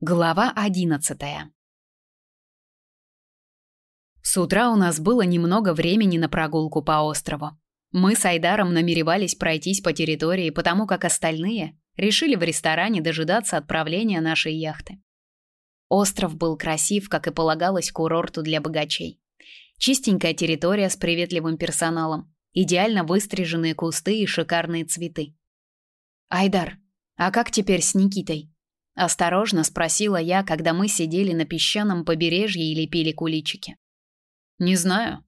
Глава одиннадцатая. С утра у нас было немного времени на прогулку по острову. Мы с Айдаром намеревались пройтись по территории, потому как остальные решили в ресторане дожидаться отправления нашей яхты. Остров был красив, как и полагалось курорту для богачей. Чистенькая территория с приветливым персоналом, идеально выстриженные кусты и шикарные цветы. Айдар, а как теперь с Никитой? Осторожно спросила я, когда мы сидели на песчаном побережье и лепили куличики. Не знаю.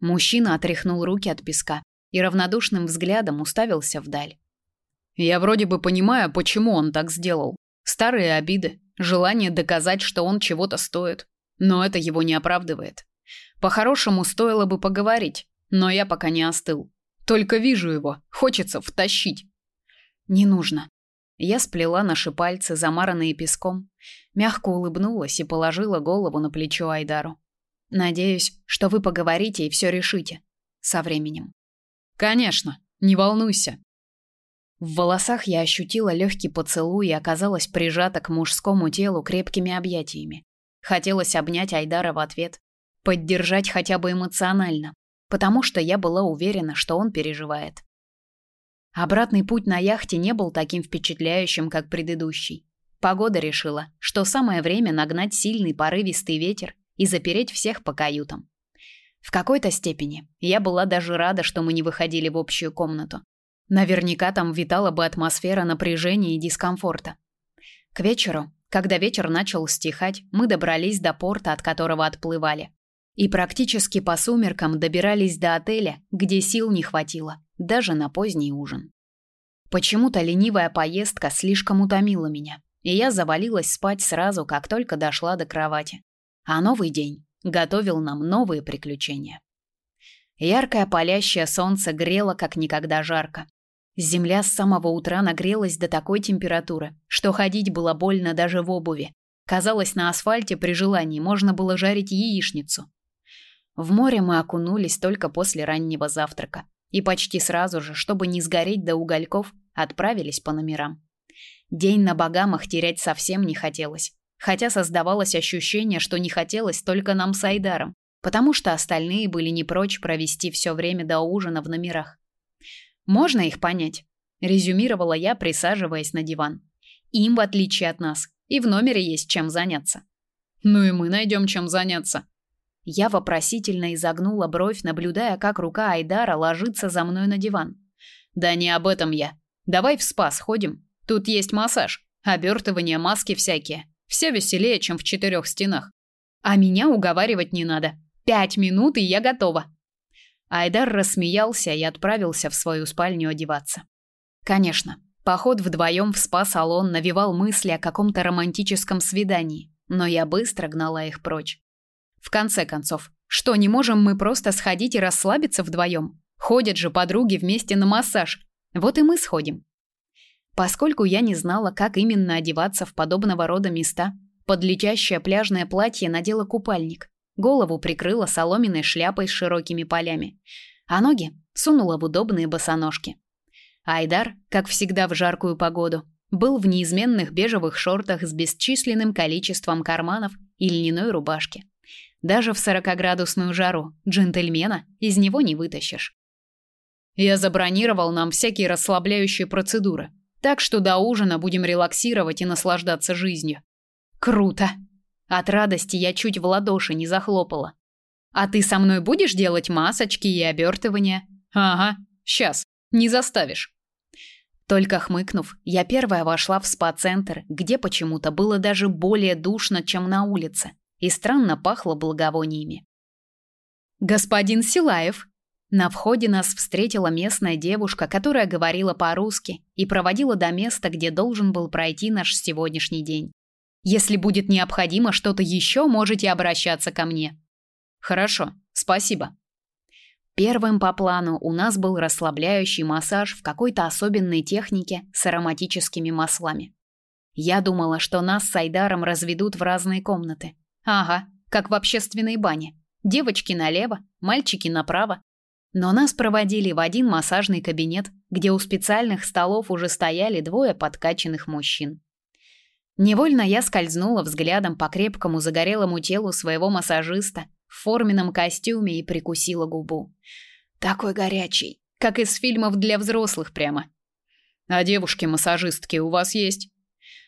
Мужчина отряхнул руки от песка и равнодушным взглядом уставился вдаль. Я вроде бы понимаю, почему он так сделал. Старые обиды, желание доказать, что он чего-то стоит, но это его не оправдывает. По-хорошему стоило бы поговорить, но я пока не остыл. Только вижу его, хочется втащить. Не нужно, я сплела наши пальцы, замаранные песком, мягко улыбнулась и положила голову на плечо Айдару. Надеюсь, что вы поговорите и все решите со временем. Конечно, не волнуйся. В волосах я ощутила легкий поцелуй и оказалась прижата к мужскому телу крепкими объятиями. Хотелось обнять Айдара в ответ, поддержать хотя бы эмоционально, потому что я была уверена, что он переживает. Обратный путь на яхте не был таким впечатляющим, как предыдущий. Погода решила, что самое время нагнать сильный порывистый ветер и запереть всех по каютам. В какой-то степени я была даже рада, что мы не выходили в общую комнату. Наверняка там витала бы атмосфера напряжения и дискомфорта. К вечеру, когда ветер начал стихать, мы добрались до порта, от которого отплывали. И практически по сумеркам добирались до отеля, где сил не хватило даже на поздний ужин. Почему-то ленивая поездка слишком утомила меня, и я завалилась спать сразу, как только дошла до кровати. А новый день готовил нам новые приключения. Яркое палящее солнце грело как никогда жарко. Земля с самого утра нагрелась до такой температуры, что ходить было больно даже в обуви. Казалось, на асфальте при желании можно было жарить яичницу. В море мы окунулись только после раннего завтрака, и почти сразу же, чтобы не сгореть до угольков, отправились по номерам. День на Багамах терять совсем не хотелось, хотя создавалось ощущение, что не хотелось только нам с Айдаром, потому что остальные были не прочь провести все время до ужина в номерах. Можно их понять, резюмировала я, присаживаясь на диван. Им, в отличие от нас, и в номере есть чем заняться. Ну и мы найдем чем заняться, я вопросительно изогнула бровь, наблюдая, как рука Айдара ложится за мной на диван. Да не об этом я. Давай в спа сходим. Тут есть массаж, обертывание, маски всякие. Все веселее, чем в четырех стенах. А меня уговаривать не надо. Пять минут, и я готова. Айдар рассмеялся и отправился в свою спальню одеваться. Конечно, поход вдвоем в спа-салон навевал мысли о каком-то романтическом свидании, но я быстро гнала их прочь. В конце концов, что, не можем мы просто сходить и расслабиться вдвоем? Ходят же подруги вместе на массаж. Вот и мы сходим. Поскольку я не знала, как именно одеваться в подобного рода места, под летящее пляжное платье надела купальник, голову прикрыла соломенной шляпой с широкими полями, а ноги сунула в удобные босоножки. Айдар, как всегда в жаркую погоду, был в неизменных бежевых шортах с бесчисленным количеством карманов и льняной рубашке. Даже в сорокоградусную жару джентльмена из него не вытащишь. Я забронировал нам всякие расслабляющие процедуры, так что до ужина будем релаксировать и наслаждаться жизнью. Круто. От радости я чуть в ладоши не захлопала. А ты со мной будешь делать масочки и обертывания? Ага, сейчас. Не заставишь. Только хмыкнув, я первая вошла в спа-центр, где почему-то было даже более душно, чем на улице и странно пахло благовониями. «Господин Силаев!» На входе нас встретила местная девушка, которая говорила по-русски и проводила до места, где должен был пройти наш сегодняшний день. «Если будет необходимо что-то еще, можете обращаться ко мне». «Хорошо, спасибо». Первым по плану у нас был расслабляющий массаж в какой-то особенной технике с ароматическими маслами. Я думала, что нас с Айдаром разведут в разные комнаты, Ага, как в общественной бане. Девочки налево, мальчики направо. Но нас проводили в один массажный кабинет, где у специальных столов уже стояли двое подкачанных мужчин. Невольно я скользнула взглядом по крепкому загорелому телу своего массажиста в форменном костюме и прикусила губу. Такой горячий, как из фильмов для взрослых прямо. А девушки-массажистки у вас есть?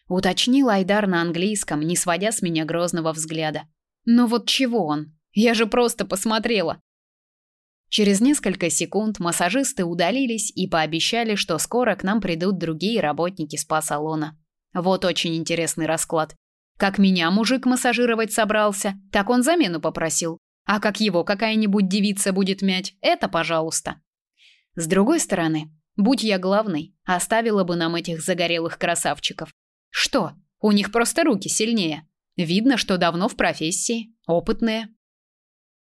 Уточнил Айдар на английском, не сводя с меня грозного взгляда. Но вот чего он? Я же просто посмотрела. Через несколько секунд массажисты удалились и пообещали, что скоро к нам придут другие работники спа-салона. Вот очень интересный расклад. Как меня мужик массажировать собрался, так он замену попросил. А как его какая-нибудь девица будет мять, это пожалуйста. С другой стороны, будь я главной, оставила бы нам этих загорелых красавчиков. Что? У них просто руки сильнее. Видно, что давно в профессии, опытные.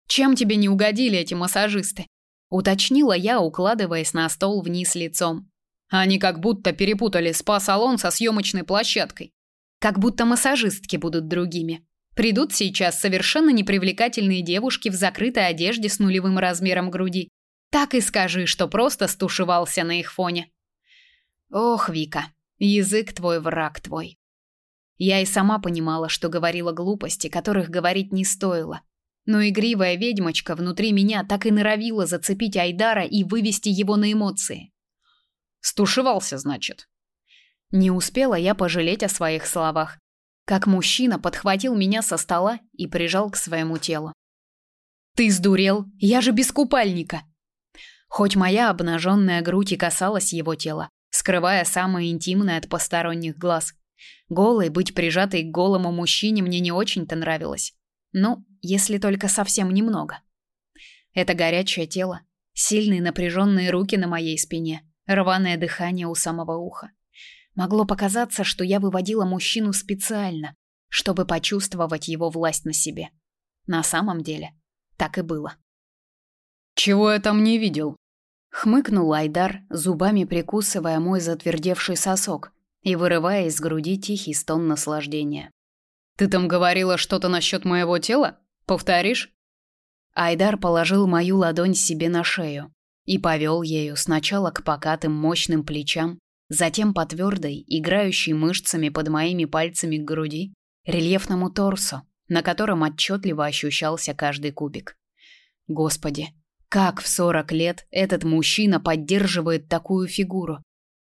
Чем тебе не угодили эти массажисты? уточнила я, укладываясь на стол вниз лицом. Они как будто перепутали спа-салон со съемочной площадкой. Как будто массажистки будут другими. Придут сейчас совершенно непривлекательные девушки в закрытой одежде с нулевым размером груди. Так и скажи, что просто стушевался на их фоне. Ох, Вика, язык твой враг твой. Я и сама понимала, что говорила глупости, которых говорить не стоило. Но игривая ведьмочка внутри меня так и норовила зацепить Айдара и вывести его на эмоции. Стушевался, значит. Не успела я пожалеть о своих словах, как мужчина подхватил меня со стола и прижал к своему телу. Ты сдурел? Я же без купальника. Хоть моя обнаженная грудь и касалась его тела, скрывая самое интимное от посторонних глаз. Голой быть прижатой к голому мужчине мне не очень-то нравилось. Ну, если только совсем немного. Это горячее тело, сильные напряженные руки на моей спине, рваное дыхание у самого уха. Могло показаться, что я выводила мужчину специально, чтобы почувствовать его власть на себе. На самом деле, так и было. Чего я там не видел? Хмыкнул Айдар, зубами прикусывая мой затвердевший сосок и вырывая из груди тихий стон наслаждения. Ты там говорила что-то насчет моего тела? Повторишь? Айдар положил мою ладонь себе на шею, и повел ею сначала к покатым мощным плечам, затем по твердой, играющей мышцами под моими пальцами к груди, рельефному торсу, на котором отчетливо ощущался каждый кубик. Господи, как в 40 лет этот мужчина поддерживает такую фигуру?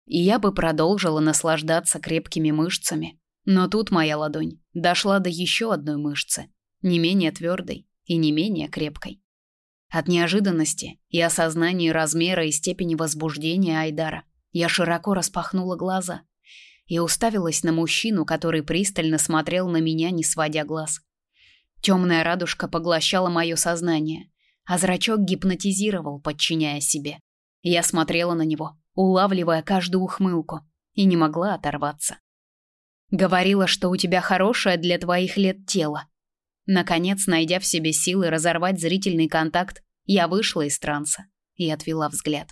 И я бы продолжила наслаждаться крепкими мышцами, но тут моя ладонь дошла до еще одной мышцы, не менее твердой и не менее крепкой. От неожиданности и осознания размера и степени возбуждения Айдара я широко распахнула глаза и уставилась на мужчину, который пристально смотрел на меня, не сводя глаз. Темная радужка поглощала мое сознание, а зрачок гипнотизировал, подчиняя себе. Я смотрела на него, улавливая каждую ухмылку, и не могла оторваться. Говорила, что у тебя хорошее для твоих лет тело, Наконец, найдя в себе силы разорвать зрительный контакт, я вышла из транса и отвела взгляд.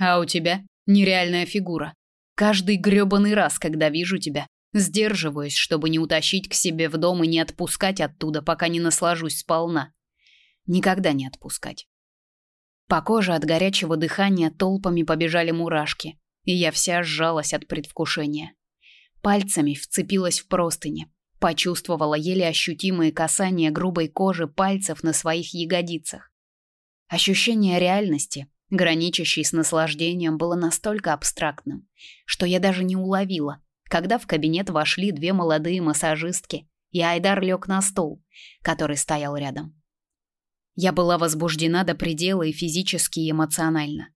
А у тебя нереальная фигура. Каждый грёбаный раз, когда вижу тебя, сдерживаюсь, чтобы не утащить к себе в дом и не отпускать оттуда, пока не наслажусь сполна. Никогда не отпускать. По коже от горячего дыхания толпами побежали мурашки, и я вся сжалась от предвкушения. Пальцами вцепилась в простыни, Почувствовала еле ощутимые касания грубой кожи пальцев на своих ягодицах. Ощущение реальности, граничащей с наслаждением, было настолько абстрактным, что я даже не уловила, когда в кабинет вошли две молодые массажистки, и Айдар лег на стул, который стоял рядом. Я была возбуждена до предела и физически, и эмоционально,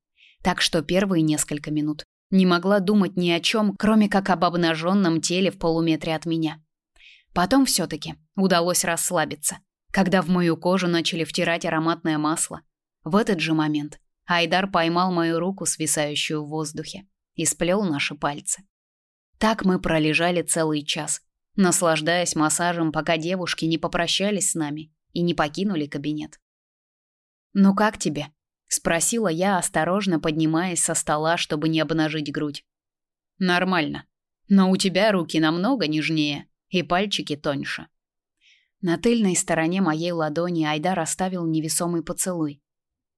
так что первые несколько минут не могла думать ни о чем, кроме как об обнаженном теле в полуметре от меня. Потом все-таки удалось расслабиться, когда в мою кожу начали втирать ароматное масло. В этот же момент Айдар поймал мою руку, свисающую в воздухе, и сплел наши пальцы. Так мы пролежали целый час, наслаждаясь массажем, пока девушки не попрощались с нами и не покинули кабинет. «Ну как тебе?» — спросила я, осторожно поднимаясь со стола, чтобы не обнажить грудь. «Нормально. Но у тебя руки намного нежнее», и пальчики тоньше. На тыльной стороне моей ладони Айдар оставил невесомый поцелуй.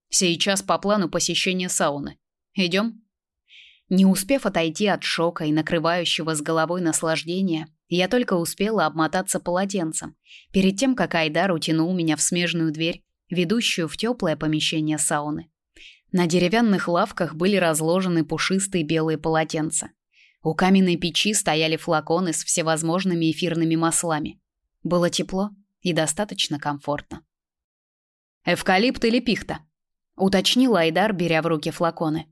Сейчас по плану посещение сауны. Идем? Не успев отойти от шока и накрывающего с головой наслаждения, Я только успела обмотаться полотенцем, перед тем, как Айдар утянул меня в смежную дверь, ведущую в теплое помещение сауны. На деревянных лавках были разложены пушистые белые полотенца. У каменной печи стояли флаконы с всевозможными эфирными маслами. Было тепло и достаточно комфортно. «Эвкалипт или пихта?» — уточнил Айдар, беря в руки флаконы.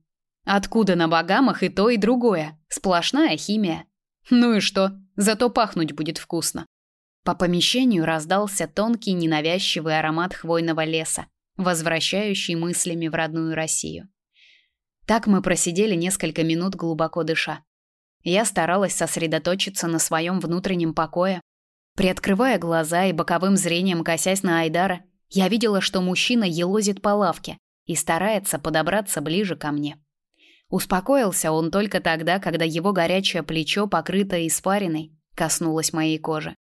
«Откуда на Багамах и то, и другое? Сплошная химия. Ну и что? Зато пахнуть будет вкусно». По помещению раздался тонкий ненавязчивый аромат хвойного леса, возвращающий мыслями в родную Россию. Так мы просидели несколько минут глубоко дыша. Я старалась сосредоточиться на своем внутреннем покое. Приоткрывая глаза и боковым зрением косясь на Айдара, я видела, что мужчина елозит по лавке и старается подобраться ближе ко мне. Успокоился он только тогда, когда его горячее плечо, покрытое испариной, коснулось моей кожи.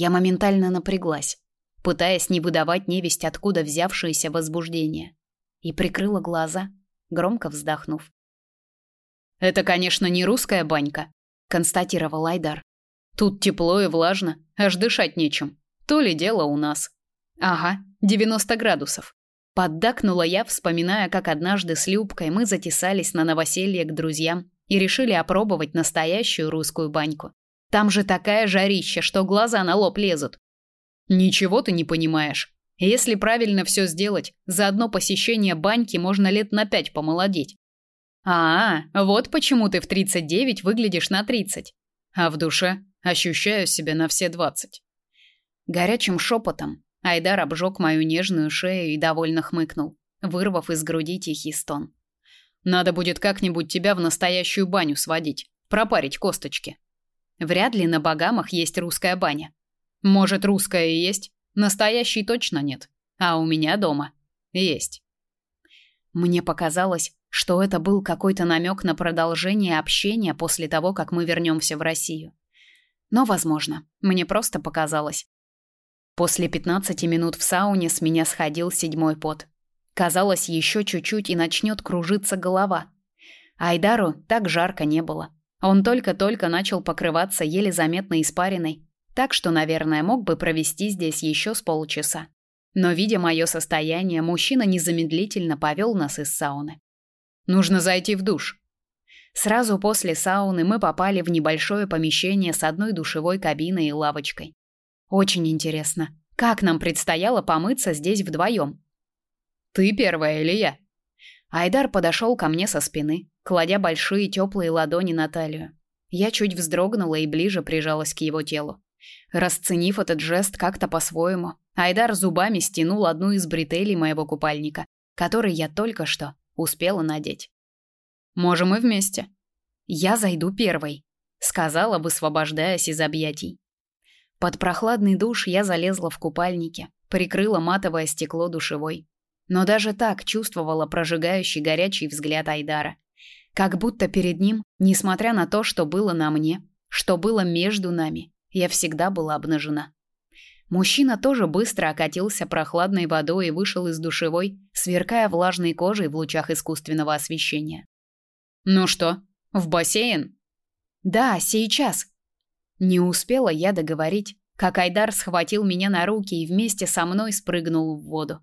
Я моментально напряглась, пытаясь не выдавать невесть откуда взявшееся возбуждение, и прикрыла глаза, громко вздохнув. Это, конечно, не русская банька, констатировал Айдар. Тут тепло и влажно, аж дышать нечем. То ли дело у нас. Ага, 90 градусов. Поддакнула я, вспоминая, как однажды с Любкой мы затесались на новоселье к друзьям и решили опробовать настоящую русскую баньку. Там же такая жарища, что глаза на лоб лезут. Ничего ты не понимаешь. Если правильно все сделать, за одно посещение баньки можно лет на пять помолодеть. А, вот почему ты в 39 выглядишь на 30. А в душе ощущаю себя на все 20. Горячим шепотом Айдар обжег мою нежную шею и довольно хмыкнул, вырвав из груди тихий стон. Надо будет как-нибудь тебя в настоящую баню сводить, пропарить косточки. Вряд ли на Багамах есть русская баня. Может, русская и есть, настоящей точно нет. А у меня дома есть. Мне показалось, что это был какой-то намек на продолжение общения после того, как мы вернемся в Россию. Но, возможно, мне просто показалось. После 15 минут в сауне с меня сходил седьмой пот. Казалось, еще чуть-чуть и начнет кружиться голова. Айдару так жарко не было. Он только-только начал покрываться еле заметной испариной, так что, наверное, мог бы провести здесь еще с полчаса. Но, видя мое состояние, мужчина незамедлительно повел нас из сауны. Нужно зайти в душ. Сразу после сауны мы попали в небольшое помещение с одной душевой кабиной и лавочкой. Очень интересно, как нам предстояло помыться здесь вдвоем? Ты первая или я? Айдар подошел ко мне со спины, кладя большие теплые ладони на талию. Я чуть вздрогнула и ближе прижалась к его телу. Расценив этот жест как-то по-своему, Айдар зубами стянул одну из бретелей моего купальника, который я только что успела надеть. Можем и вместе. Я зайду первой, сказала, высвобождаясь из объятий. Под прохладный душ я залезла в купальнике, прикрыла матовое стекло душевой. Но даже так чувствовала прожигающий горячий взгляд Айдара. Как будто перед ним, несмотря на то, что было на мне, что было между нами, я всегда была обнажена. Мужчина тоже быстро окатился прохладной водой и вышел из душевой, сверкая влажной кожей в лучах искусственного освещения. Ну что, в бассейн? Да, сейчас. Не успела я договорить, как Айдар схватил меня на руки и вместе со мной спрыгнул в воду.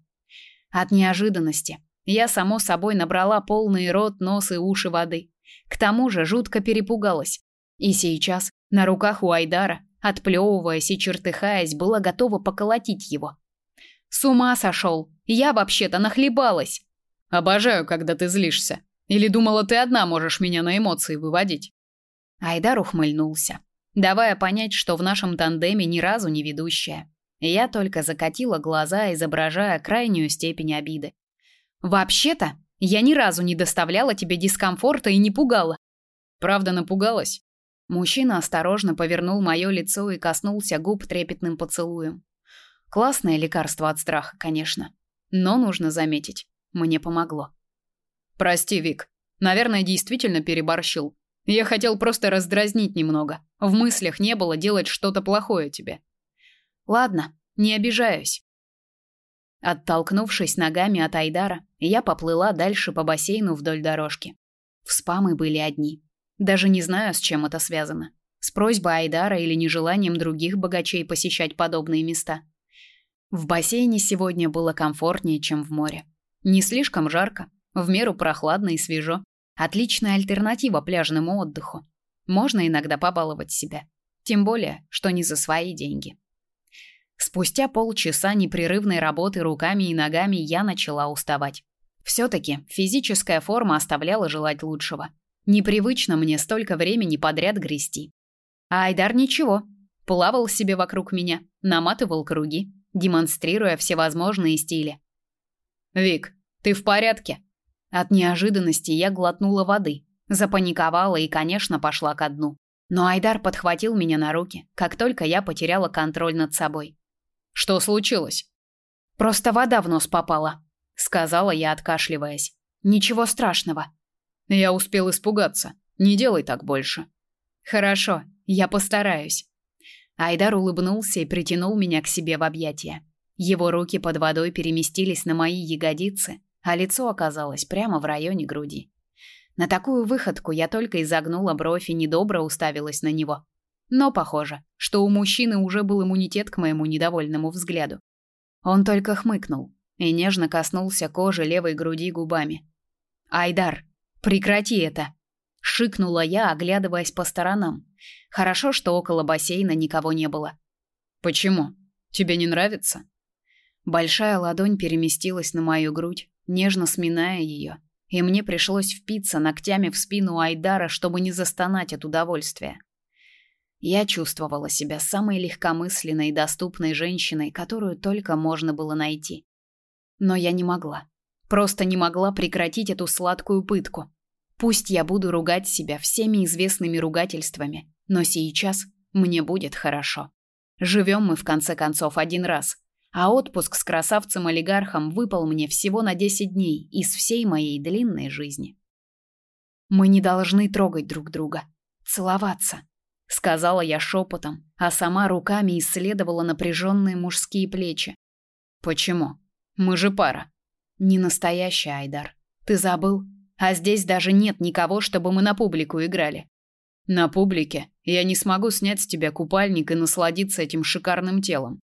От неожиданности я само собой набрала полный рот, нос и уши воды. К тому же жутко перепугалась. И сейчас на руках у Айдара Отплевываясь и чертыхаясь, была готова поколотить его. «С ума сошел! Я вообще-то нахлебалась!» «Обожаю, когда ты злишься. Или думала, ты одна можешь меня на эмоции выводить?» Айдар ухмыльнулся, давая понять, что в нашем тандеме ни разу не ведущая. Я только закатила глаза, изображая крайнюю степень обиды. «Вообще-то, я ни разу не доставляла тебе дискомфорта и не пугала». «Правда напугалась?» Мужчина осторожно повернул мое лицо и коснулся губ трепетным поцелуем. Классное лекарство от страха, конечно, но нужно заметить, мне помогло. Прости, Вик. Наверное, действительно переборщил. Я хотел просто раздразнить немного. В мыслях не было делать что-то плохое тебе. Ладно, не обижаюсь. Оттолкнувшись ногами от Айдара, я поплыла дальше по бассейну вдоль дорожки. В спа были одни. Даже не знаю, с чем это связано. с просьбой Айдара или нежеланием других богачей посещать подобные места. В бассейне сегодня было комфортнее, чем в море. Не слишком жарко, в меру прохладно и свежо. Отличная альтернатива пляжному отдыху. Можно иногда побаловать себя. Тем более, что не за свои деньги. Спустя полчаса непрерывной работы руками и ногами я начала уставать. Все-таки физическая форма оставляла желать лучшего. Непривычно мне столько времени подряд грести. А Айдар ничего. Плавал себе вокруг меня, наматывал круги, демонстрируя всевозможные стили. «Вик, ты в порядке?» От неожиданности я глотнула воды, запаниковала и, конечно, пошла ко дну. Но Айдар подхватил меня на руки, как только я потеряла контроль над собой. «Что случилось?» «Просто вода в нос попала», — сказала я, откашливаясь. «Ничего страшного. Я успел испугаться. Не делай так больше. Хорошо, я постараюсь. Айдар улыбнулся и притянул меня к себе в объятия. Его руки под водой переместились на мои ягодицы, а лицо оказалось прямо в районе груди. На такую выходку я только изогнула бровь и недобро уставилась на него. Но похоже, что у мужчины уже был иммунитет к моему недовольному взгляду. Он только хмыкнул и нежно коснулся кожи левой груди губами. Айдар, Прекрати это, шикнула я, оглядываясь по сторонам. Хорошо, что около бассейна никого не было. Почему? Тебе не нравится? Большая ладонь переместилась на мою грудь, нежно сминая ее, и мне пришлось впиться ногтями в спину Айдара, чтобы не застонать от удовольствия. Я чувствовала себя самой легкомысленной и доступной женщиной, которую только можно было найти. Но я не могла. Просто не могла прекратить эту сладкую пытку. Пусть я буду ругать себя всеми известными ругательствами, но сейчас мне будет хорошо. Живем мы в конце концов один раз, а отпуск с красавцем-олигархом выпал мне всего на 10 дней из всей моей длинной жизни. Мы не должны трогать друг друга, целоваться, сказала я шепотом, а сама руками исследовала напряженные мужские плечи. Почему? Мы же пара. Не настоящий Айдар. Ты забыл? А здесь даже нет никого, чтобы мы на публику играли. На публике я не смогу снять с тебя купальник и насладиться этим шикарным телом.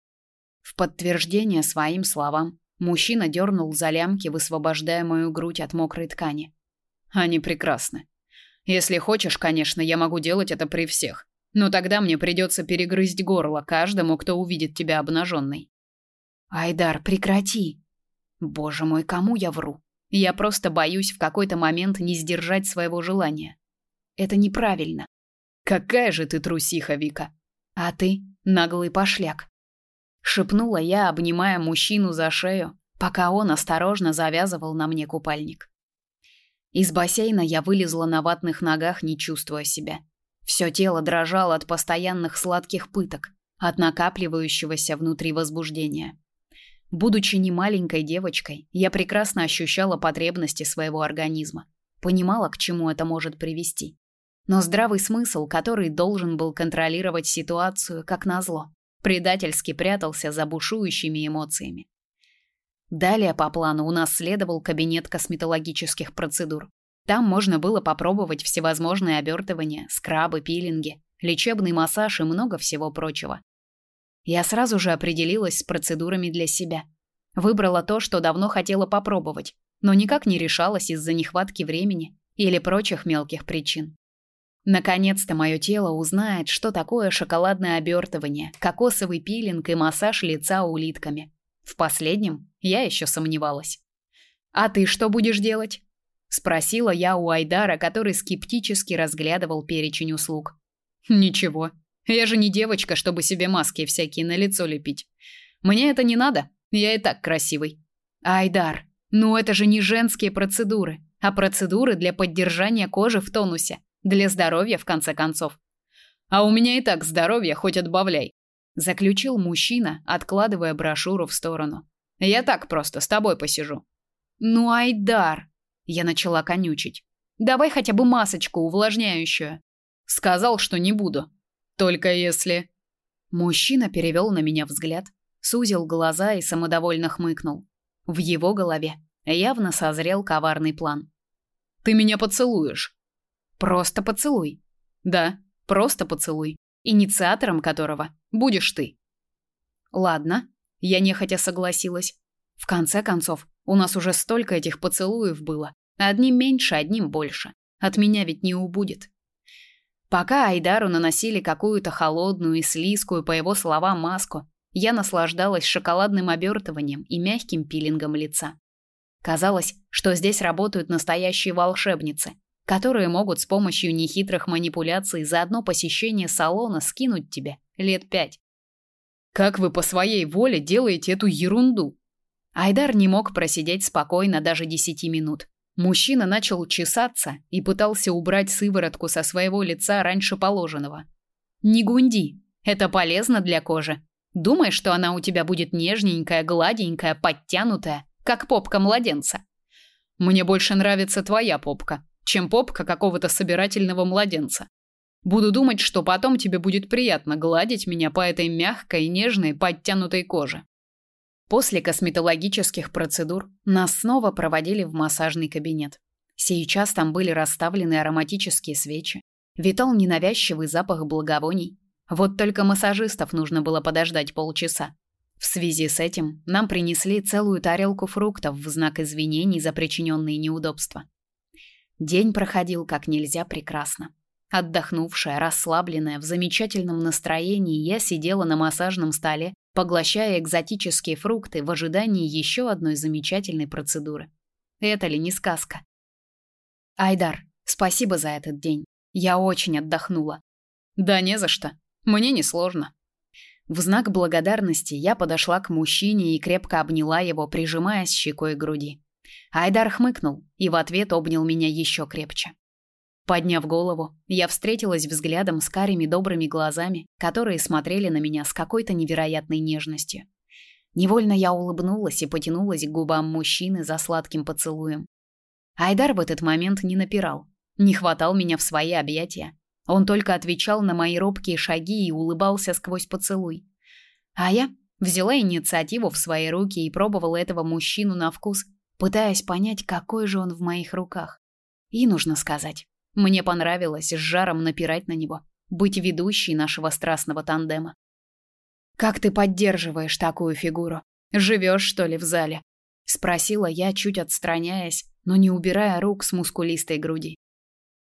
В подтверждение своим словам мужчина дернул за лямки, высвобождая мою грудь от мокрой ткани. Они прекрасны. Если хочешь, конечно, я могу делать это при всех. Но тогда мне придется перегрызть горло каждому, кто увидит тебя обнаженной. Айдар, прекрати. Боже мой, кому я вру? Я просто боюсь в какой-то момент не сдержать своего желания. Это неправильно. Какая же ты трусиха, Вика. А ты наглый пошляк. Шепнула я, обнимая мужчину за шею, пока он осторожно завязывал на мне купальник. Из бассейна я вылезла на ватных ногах, не чувствуя себя. Все тело дрожало от постоянных сладких пыток, от накапливающегося внутри возбуждения. Будучи не маленькой девочкой, я прекрасно ощущала потребности своего организма, понимала, к чему это может привести. Но здравый смысл, который должен был контролировать ситуацию, как назло, предательски прятался за бушующими эмоциями. Далее по плану у нас следовал кабинет косметологических процедур. Там можно было попробовать всевозможные обертывания, скрабы, пилинги, лечебный массаж и много всего прочего. Я сразу же определилась с процедурами для себя. Выбрала то, что давно хотела попробовать, но никак не решалась из-за нехватки времени или прочих мелких причин. Наконец-то мое тело узнает, что такое шоколадное обертывание, кокосовый пилинг и массаж лица улитками. В последнем я еще сомневалась. «А ты что будешь делать?» – спросила я у Айдара, который скептически разглядывал перечень услуг. «Ничего», я же не девочка, чтобы себе маски всякие на лицо лепить. Мне это не надо. Я и так красивый. Айдар, ну это же не женские процедуры, а процедуры для поддержания кожи в тонусе, для здоровья в конце концов. А у меня и так здоровье хоть отбавляй, заключил мужчина, откладывая брошюру в сторону. Я так просто с тобой посижу. Ну, Айдар, я начала конючить. Давай хотя бы масочку увлажняющую. Сказал, что не буду. Только если Мужчина перевел на меня взгляд, сузил глаза и самодовольно хмыкнул. В его голове явно созрел коварный план. Ты меня поцелуешь. Просто поцелуй. Да, просто поцелуй. инициатором которого будешь ты. Ладно, я нехотя согласилась. В конце концов, у нас уже столько этих поцелуев было. Одним меньше, одним больше. От меня ведь не убудет. Пока Айдару наносили какую-то холодную и слизкую, по его словам, маску, я наслаждалась шоколадным обертыванием и мягким пилингом лица. Казалось, что здесь работают настоящие волшебницы, которые могут с помощью нехитрых манипуляций за одно посещение салона скинуть тебе лет пять. Как вы по своей воле делаете эту ерунду? Айдар не мог просидеть спокойно даже десяти минут. Мужчина начал чесаться и пытался убрать сыворотку со своего лица раньше положенного. Не гунди, это полезно для кожи. Думаешь, что она у тебя будет нежненькая, гладенькая, подтянутая, как попка младенца? Мне больше нравится твоя попка, чем попка какого-то собирательного младенца. Буду думать, что потом тебе будет приятно гладить меня по этой мягкой, нежной, подтянутой коже. После косметологических процедур нас снова проводили в массажный кабинет. Сейчас там были расставлены ароматические свечи, витал ненавязчивый запах благовоний. Вот только массажистов нужно было подождать полчаса. В связи с этим нам принесли целую тарелку фруктов в знак извинений за причиненные неудобства. День проходил как нельзя прекрасно. Отдохнувшая, расслабленная, в замечательном настроении, я сидела на массажном столе поглощая экзотические фрукты в ожидании еще одной замечательной процедуры. Это ли не сказка? Айдар, спасибо за этот день. Я очень отдохнула. Да не за что. Мне не сложно. В знак благодарности я подошла к мужчине и крепко обняла его, прижимаясь щекой к груди. Айдар хмыкнул и в ответ обнял меня еще крепче. Подняв голову, я встретилась взглядом с карими добрыми глазами, которые смотрели на меня с какой-то невероятной нежностью. Невольно я улыбнулась и потянулась к губам мужчины за сладким поцелуем. Айдар в этот момент не напирал, не хватал меня в свои объятия. Он только отвечал на мои робкие шаги и улыбался сквозь поцелуй. А я взяла инициативу в свои руки и пробовала этого мужчину на вкус, пытаясь понять, какой же он в моих руках. И нужно сказать, мне понравилось с жаром напирать на него, быть ведущей нашего страстного тандема. Как ты поддерживаешь такую фигуру? Живешь, что ли, в зале? спросила я, чуть отстраняясь, но не убирая рук с мускулистой груди.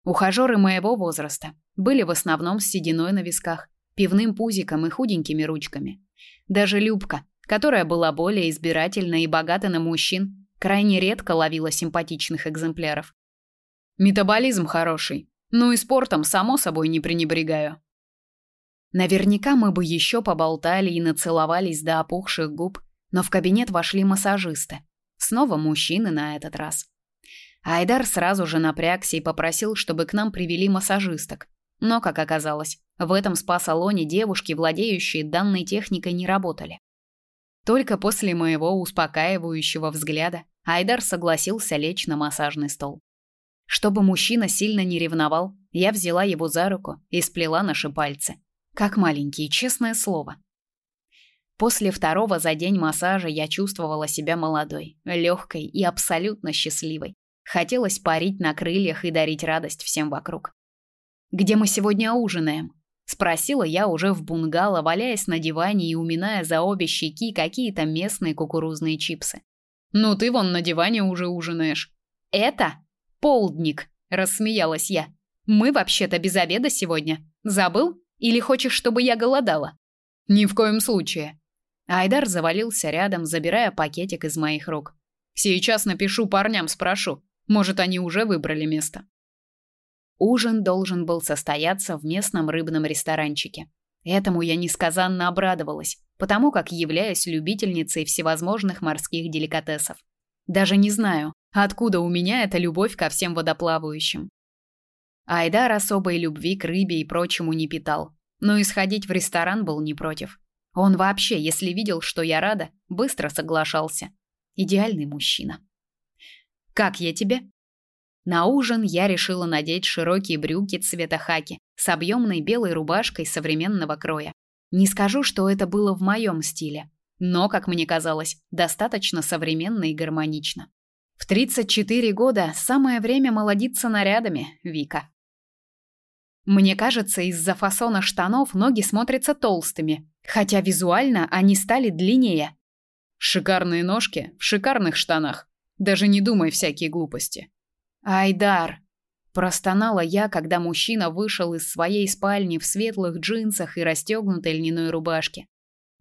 Ухажеры моего возраста были в основном с сединой на висках, пивным пузиком и худенькими ручками. Даже Любка, которая была более избирательна и богата на мужчин, крайне редко ловила симпатичных экземпляров. Метаболизм хороший. Ну и спортом, само собой, не пренебрегаю. Наверняка мы бы еще поболтали и нацеловались до опухших губ, но в кабинет вошли массажисты. Снова мужчины на этот раз. Айдар сразу же напрягся и попросил, чтобы к нам привели массажисток. Но, как оказалось, в этом спа-салоне девушки, владеющие данной техникой, не работали. Только после моего успокаивающего взгляда Айдар согласился лечь на массажный стол. Чтобы мужчина сильно не ревновал, я взяла его за руку и сплела наши пальцы. Как маленькие, честное слово. После второго за день массажа я чувствовала себя молодой, легкой и абсолютно счастливой. Хотелось парить на крыльях и дарить радость всем вокруг. «Где мы сегодня ужинаем?» – спросила я уже в бунгало, валяясь на диване и уминая за обе щеки какие-то местные кукурузные чипсы. «Ну ты вон на диване уже ужинаешь». «Это?» Полдник, рассмеялась я. Мы вообще-то без обеда сегодня. Забыл? Или хочешь, чтобы я голодала? Ни в коем случае. Айдар завалился рядом, забирая пакетик из моих рук. Сейчас напишу парням, спрошу. Может, они уже выбрали место. Ужин должен был состояться в местном рыбном ресторанчике. Этому я несказанно обрадовалась, потому как являюсь любительницей всевозможных морских деликатесов. Даже не знаю, откуда у меня эта любовь ко всем водоплавающим. Айдар особой любви к рыбе и прочему не питал, но исходить в ресторан был не против. Он вообще, если видел, что я рада, быстро соглашался. Идеальный мужчина. Как я тебе? На ужин я решила надеть широкие брюки цвета хаки с объемной белой рубашкой современного кроя. Не скажу, что это было в моем стиле, но, как мне казалось, достаточно современно и гармонично. В 34 года самое время молодиться нарядами, Вика. Мне кажется, из-за фасона штанов ноги смотрятся толстыми, хотя визуально они стали длиннее. Шикарные ножки в шикарных штанах. Даже не думай всякие глупости. Айдар, простонала я, когда мужчина вышел из своей спальни в светлых джинсах и расстегнутой льняной рубашке.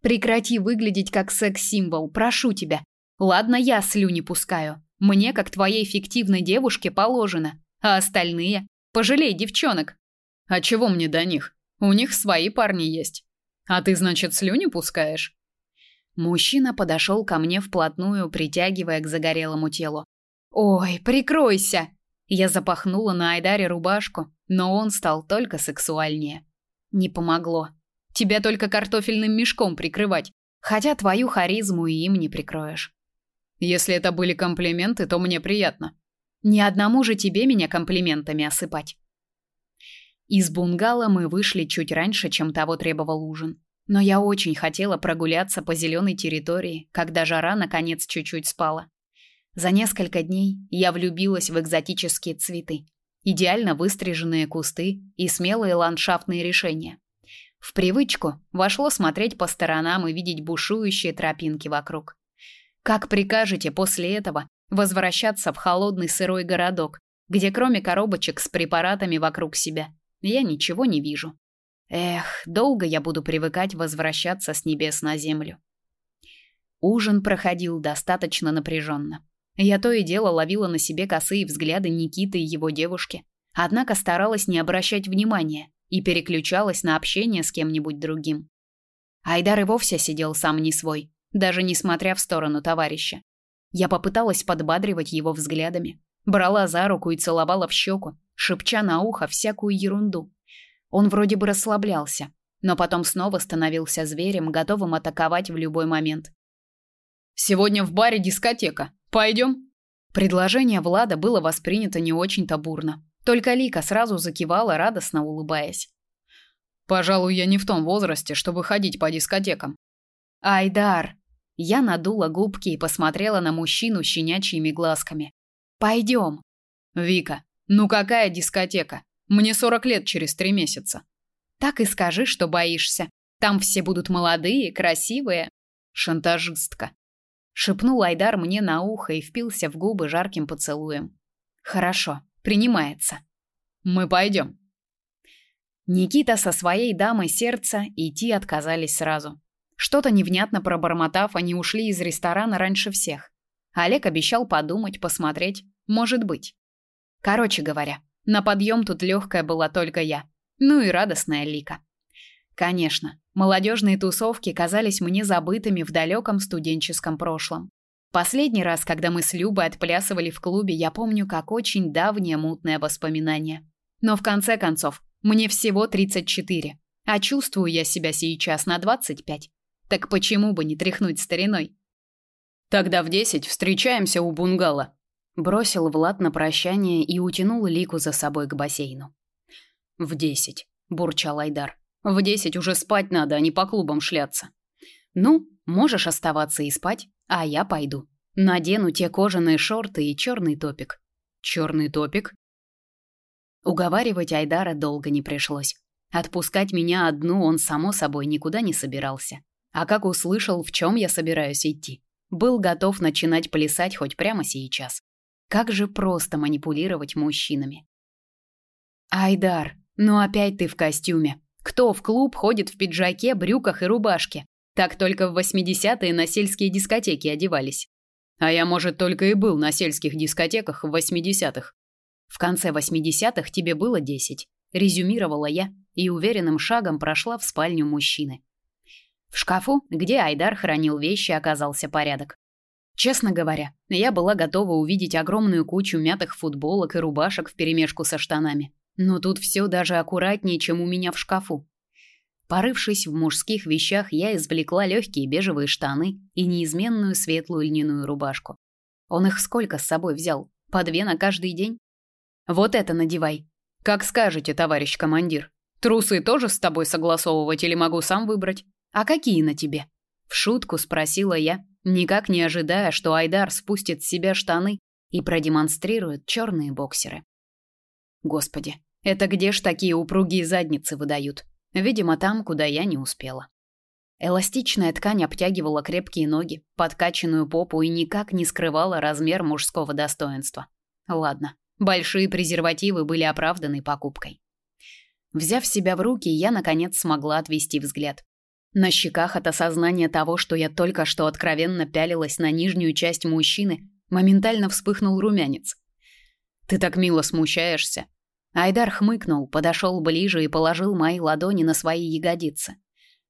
Прекрати выглядеть как секс-символ, прошу тебя. Ладно, я слюни пускаю. Мне, как твоей фиктивной девушке, положено. А остальные? Пожалей девчонок. А чего мне до них? У них свои парни есть. А ты, значит, слюни пускаешь? Мужчина подошел ко мне вплотную, притягивая к загорелому телу. Ой, прикройся. Я запахнула на Айдаре рубашку, но он стал только сексуальнее. Не помогло. Тебя только картофельным мешком прикрывать, хотя твою харизму и им не прикроешь. Если это были комплименты, то мне приятно. Ни одному же тебе меня комплиментами осыпать. Из бунгало мы вышли чуть раньше, чем того требовал ужин. Но я очень хотела прогуляться по зеленой территории, когда жара наконец чуть-чуть спала. За несколько дней я влюбилась в экзотические цветы, идеально выстриженные кусты и смелые ландшафтные решения. В привычку вошло смотреть по сторонам и видеть бушующие тропинки вокруг. Как прикажете после этого возвращаться в холодный сырой городок, где кроме коробочек с препаратами вокруг себя я ничего не вижу? Эх, долго я буду привыкать возвращаться с небес на землю. Ужин проходил достаточно напряженно. Я то и дело ловила на себе косые взгляды Никиты и его девушки, однако старалась не обращать внимания и переключалась на общение с кем-нибудь другим. Айдар и вовсе сидел сам не свой, даже не смотря в сторону товарища. Я попыталась подбадривать его взглядами, брала за руку и целовала в щеку, шепча на ухо всякую ерунду. Он вроде бы расслаблялся, но потом снова становился зверем, готовым атаковать в любой момент. Сегодня в баре дискотека. Пойдем?» Предложение Влада было воспринято не очень-то бурно. Только Лика сразу закивала, радостно улыбаясь. Пожалуй, я не в том возрасте, чтобы ходить по дискотекам. Айдар. Я надула губки и посмотрела на мужчину щенячьими глазками. Пойдем. Вика, ну какая дискотека? Мне 40 лет через три месяца. Так и скажи, что боишься. Там все будут молодые, красивые. Шантажистка. Шепнул Айдар мне на ухо и впился в губы жарким поцелуем. Хорошо, принимается. Мы пойдем. Никита со своей дамой сердца идти отказались сразу. Что-то невнятно пробормотав, они ушли из ресторана раньше всех. Олег обещал подумать, посмотреть, может быть. Короче говоря, на подъем тут легкая была только я. Ну и радостная Лика. Конечно, молодежные тусовки казались мне забытыми в далеком студенческом прошлом. Последний раз, когда мы с Любой отплясывали в клубе, я помню как очень давнее мутное воспоминание. Но в конце концов, мне всего 34, а чувствую я себя сейчас на 25. Так почему бы не тряхнуть стариной? Тогда в 10 встречаемся у бунгало, Бросил Влад на прощание и утянул Лику за собой к бассейну. «В десять», – бурчал Айдар. «В десять уже спать надо, а не по клубам шляться». «Ну, можешь оставаться и спать, а я пойду. Надену те кожаные шорты и черный топик». «Черный топик?» Уговаривать Айдара долго не пришлось. Отпускать меня одну он, само собой, никуда не собирался. А как услышал, в чем я собираюсь идти, был готов начинать плясать хоть прямо сейчас. Как же просто манипулировать мужчинами. Айдар, ну опять ты в костюме. Кто в клуб ходит в пиджаке, брюках и рубашке? Так только в 80-е на сельские дискотеки одевались. А я, может, только и был на сельских дискотеках в 80-х. В конце 80-х тебе было 10, резюмировала я и уверенным шагом прошла в спальню мужчины. В шкафу, где Айдар хранил вещи, оказался порядок. Честно говоря, я была готова увидеть огромную кучу мятых футболок и рубашек вперемешку со штанами. Но тут все даже аккуратнее, чем у меня в шкафу. Порывшись в мужских вещах, я извлекла легкие бежевые штаны и неизменную светлую льняную рубашку. Он их сколько с собой взял? По две на каждый день? Вот это надевай. Как скажете, товарищ командир. Трусы тоже с тобой согласовывать или могу сам выбрать? А какие на тебе? В шутку спросила я, никак не ожидая, что Айдар спустит с себя штаны и продемонстрирует черные боксеры. Господи, Это где ж такие упругие задницы выдают? Видимо, там, куда я не успела. Эластичная ткань обтягивала крепкие ноги, подкачанную попу и никак не скрывала размер мужского достоинства. Ладно, большие презервативы были оправданной покупкой. Взяв себя в руки, я наконец смогла отвести взгляд. На щеках от осознания того, что я только что откровенно пялилась на нижнюю часть мужчины, моментально вспыхнул румянец. Ты так мило смущаешься. Айдар хмыкнул, подошел ближе и положил мои ладони на свои ягодицы.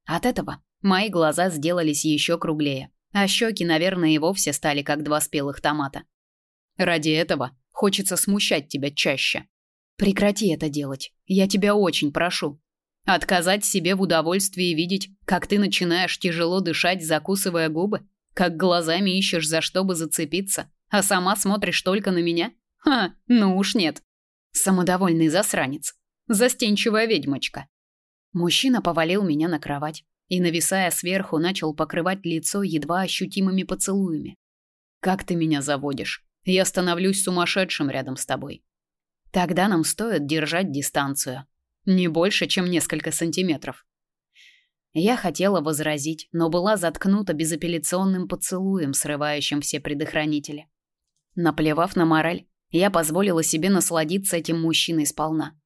От этого мои глаза сделались еще круглее, а щеки, наверное, и вовсе стали как два спелых томата. Ради этого хочется смущать тебя чаще. Прекрати это делать. Я тебя очень прошу. Отказать себе в удовольствии видеть, как ты начинаешь тяжело дышать, закусывая губы, как глазами ищешь за что бы зацепиться, а сама смотришь только на меня? Ха, ну уж нет. Самодовольный засранец. Застенчивая ведьмочка. Мужчина повалил меня на кровать и, нависая сверху, начал покрывать лицо едва ощутимыми поцелуями. Как ты меня заводишь? Я становлюсь сумасшедшим рядом с тобой. Тогда нам стоит держать дистанцию. Не больше, чем несколько сантиметров. Я хотела возразить, но была заткнута безапелляционным поцелуем, срывающим все предохранители. Наплевав на мораль, я позволила себе насладиться этим мужчиной сполна.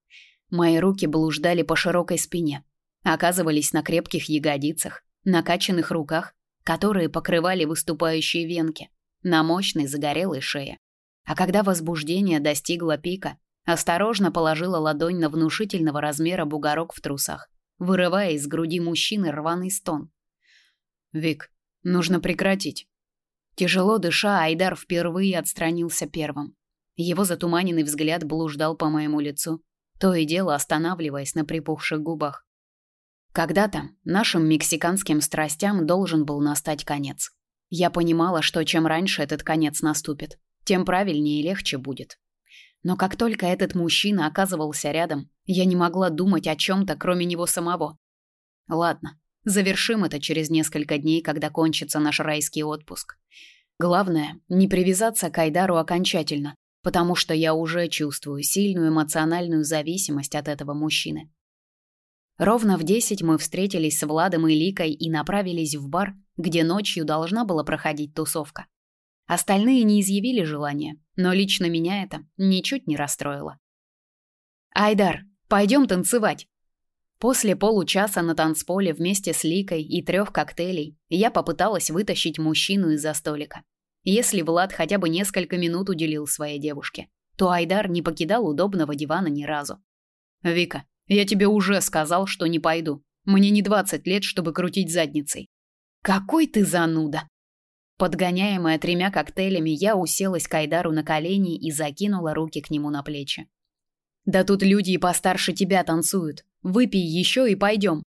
Мои руки блуждали по широкой спине, оказывались на крепких ягодицах, накачанных руках, которые покрывали выступающие венки, на мощной загорелой шее. А когда возбуждение достигло пика, Осторожно положила ладонь на внушительного размера бугорок в трусах, вырывая из груди мужчины рваный стон. «Вик, нужно прекратить». Тяжело дыша, Айдар впервые отстранился первым. Его затуманенный взгляд блуждал по моему лицу, то и дело останавливаясь на припухших губах. Когда-то нашим мексиканским страстям должен был настать конец. Я понимала, что чем раньше этот конец наступит, тем правильнее и легче будет. Но как только этот мужчина оказывался рядом, я не могла думать о чем то кроме него самого. Ладно, завершим это через несколько дней, когда кончится наш райский отпуск. Главное не привязаться к Айдару окончательно, потому что я уже чувствую сильную эмоциональную зависимость от этого мужчины. Ровно в десять мы встретились с Владом и Ликой и направились в бар, где ночью должна была проходить тусовка. Остальные не изъявили желания, но лично меня это ничуть не расстроило. Айдар, пойдем танцевать. После получаса на танцполе вместе с Ликой и трех коктейлей я попыталась вытащить мужчину из-за столика. Если Влад хотя бы несколько минут уделил своей девушке, то Айдар не покидал удобного дивана ни разу. Вика, я тебе уже сказал, что не пойду. Мне не 20 лет, чтобы крутить задницей. Какой ты зануда, Подгоняемая тремя коктейлями, я уселась к Айдару на колени и закинула руки к нему на плечи. «Да тут люди и постарше тебя танцуют. Выпей еще и пойдем.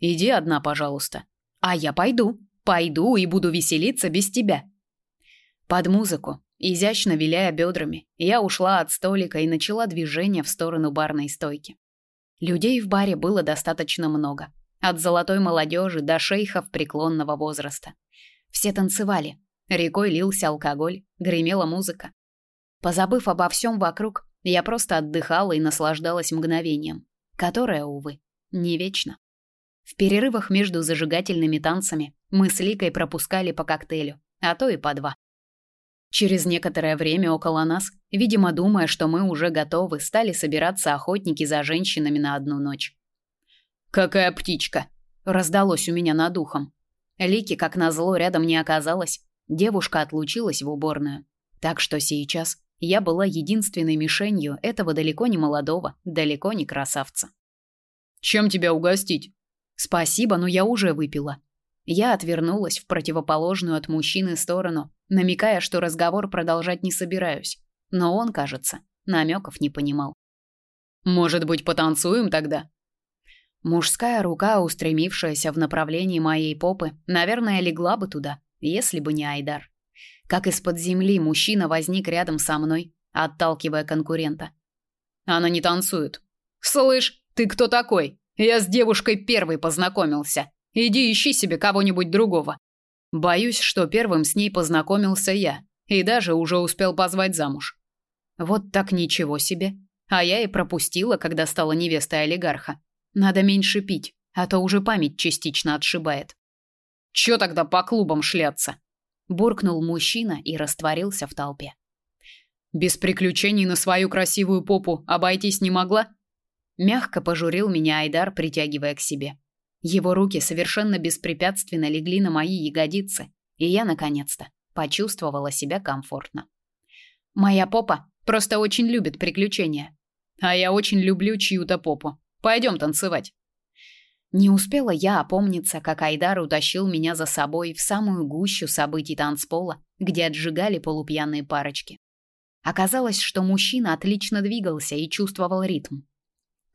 Иди одна, пожалуйста. А я пойду. Пойду и буду веселиться без тебя». Под музыку, изящно виляя бедрами, я ушла от столика и начала движение в сторону барной стойки. Людей в баре было достаточно много. От золотой молодежи до шейхов преклонного возраста. Все танцевали. Рекой лился алкоголь, гремела музыка. Позабыв обо всем вокруг, я просто отдыхала и наслаждалась мгновением, которое, увы, не вечно. В перерывах между зажигательными танцами мы с Ликой пропускали по коктейлю, а то и по два. Через некоторое время около нас, видимо, думая, что мы уже готовы, стали собираться охотники за женщинами на одну ночь. «Какая птичка!» — раздалось у меня над ухом. Лики, как назло, рядом не оказалось. Девушка отлучилась в уборную. Так что сейчас я была единственной мишенью этого далеко не молодого, далеко не красавца. Чем тебя угостить? Спасибо, но я уже выпила. Я отвернулась в противоположную от мужчины сторону, намекая, что разговор продолжать не собираюсь. Но он, кажется, намеков не понимал. Может быть, потанцуем тогда? Мужская рука, устремившаяся в направлении моей попы, наверное, легла бы туда, если бы не Айдар. Как из-под земли мужчина возник рядом со мной, отталкивая конкурента. Она не танцует. Слышь, ты кто такой? Я с девушкой первой познакомился. Иди ищи себе кого-нибудь другого. Боюсь, что первым с ней познакомился я и даже уже успел позвать замуж. Вот так ничего себе. А я и пропустила, когда стала невестой олигарха. Надо меньше пить, а то уже память частично отшибает. Чё тогда по клубам шляться? буркнул мужчина и растворился в толпе. Без приключений на свою красивую попу обойтись не могла? Мягко пожурил меня Айдар, притягивая к себе. Его руки совершенно беспрепятственно легли на мои ягодицы, и я наконец-то почувствовала себя комфортно. Моя попа просто очень любит приключения, а я очень люблю чью-то попу. Пойдем танцевать. Не успела я опомниться, как Айдар утащил меня за собой в самую гущу событий танцпола, где отжигали полупьяные парочки. Оказалось, что мужчина отлично двигался и чувствовал ритм.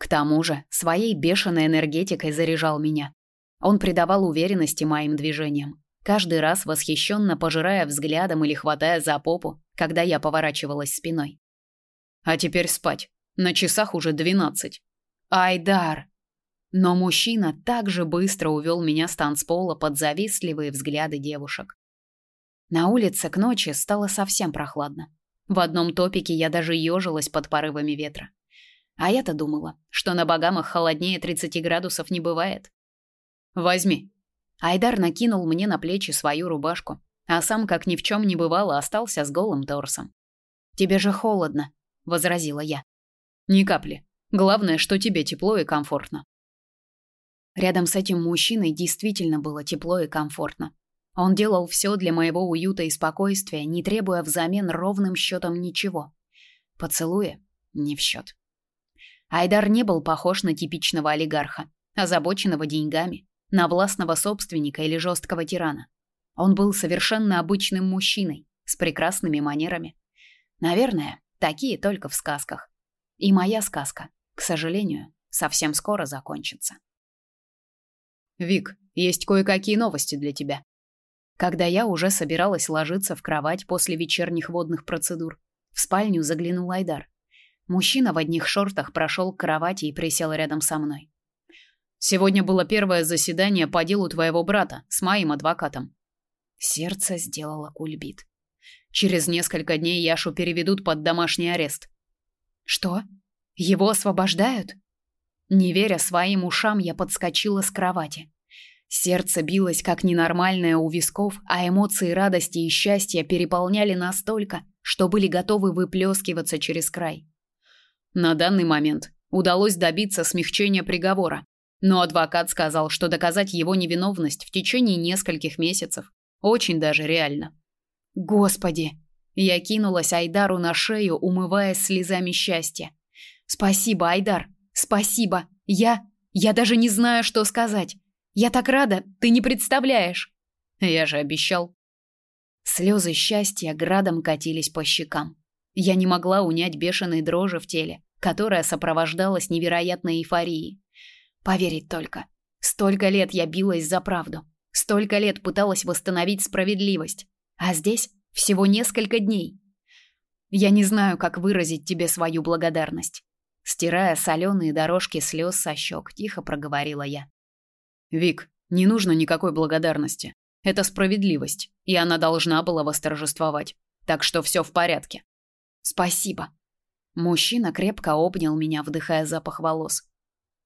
К тому же, своей бешеной энергетикой заряжал меня. Он придавал уверенности моим движениям, каждый раз восхищенно пожирая взглядом или хватая за попу, когда я поворачивалась спиной. А теперь спать. На часах уже двенадцать. Айдар, но мужчина также быстро увел меня с танцпола под завистливые взгляды девушек. На улице к ночи стало совсем прохладно. В одном топике я даже ежилась под порывами ветра. А я-то думала, что на Багамах холоднее 30 градусов не бывает. Возьми. Айдар накинул мне на плечи свою рубашку, а сам, как ни в чем не бывало, остался с голым торсом. Тебе же холодно, возразила я. Ни капли. Главное, что тебе тепло и комфортно. Рядом с этим мужчиной действительно было тепло и комфортно. Он делал все для моего уюта и спокойствия, не требуя взамен ровным счетом ничего. Поцелуя не в счет. Айдар не был похож на типичного олигарха, озабоченного деньгами, на властного собственника или жесткого тирана. Он был совершенно обычным мужчиной, с прекрасными манерами. Наверное, такие только в сказках. И моя сказка, к сожалению, совсем скоро закончится. Вик, есть кое-какие новости для тебя. Когда я уже собиралась ложиться в кровать после вечерних водных процедур, в спальню заглянул Айдар. Мужчина в одних шортах прошел к кровати и присел рядом со мной. Сегодня было первое заседание по делу твоего брата с моим адвокатом. Сердце сделало кульбит. Через несколько дней Яшу переведут под домашний арест. Что? Его освобождают? Не веря своим ушам, я подскочила с кровати. Сердце билось как ненормальное у висков, а эмоции радости и счастья переполняли настолько, что были готовы выплескиваться через край. На данный момент удалось добиться смягчения приговора, но адвокат сказал, что доказать его невиновность в течение нескольких месяцев очень даже реально. Господи, я кинулась Айдару на шею, умываясь слезами счастья. Спасибо, Айдар. Спасибо. Я я даже не знаю, что сказать. Я так рада, ты не представляешь. Я же обещал. Слезы счастья градом катились по щекам. Я не могла унять бешеной дрожи в теле, которая сопровождалась невероятной эйфорией. Поверить только. Столько лет я билась за правду. Столько лет пыталась восстановить справедливость. А здесь всего несколько дней. Я не знаю, как выразить тебе свою благодарность. Стирая соленые дорожки слез со щек, тихо проговорила я. «Вик, не нужно никакой благодарности. Это справедливость, и она должна была восторжествовать. Так что все в порядке». «Спасибо». Мужчина крепко обнял меня, вдыхая запах волос.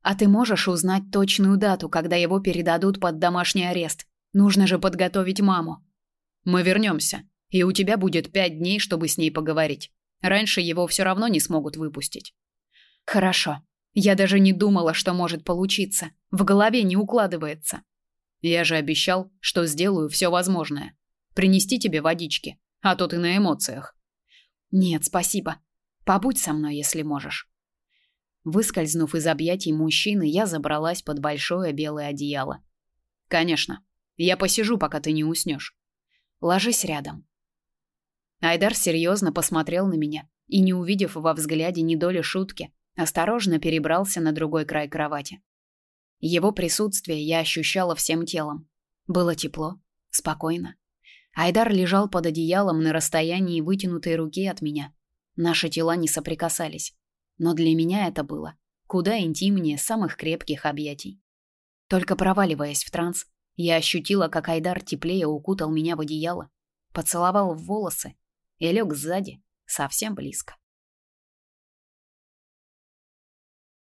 «А ты можешь узнать точную дату, когда его передадут под домашний арест? Нужно же подготовить маму». «Мы вернемся, и у тебя будет пять дней, чтобы с ней поговорить. Раньше его все равно не смогут выпустить». Хорошо. Я даже не думала, что может получиться. В голове не укладывается. Я же обещал, что сделаю все возможное. Принести тебе водички, а то ты на эмоциях. Нет, спасибо. Побудь со мной, если можешь. Выскользнув из объятий мужчины, я забралась под большое белое одеяло. Конечно. Я посижу, пока ты не уснешь. Ложись рядом. Айдар серьезно посмотрел на меня и, не увидев во взгляде ни доли шутки, осторожно перебрался на другой край кровати. Его присутствие я ощущала всем телом. Было тепло, спокойно. Айдар лежал под одеялом на расстоянии вытянутой руки от меня. Наши тела не соприкасались, но для меня это было куда интимнее самых крепких объятий. Только проваливаясь в транс, я ощутила, как Айдар теплее укутал меня в одеяло, поцеловал в волосы и лег сзади, совсем близко.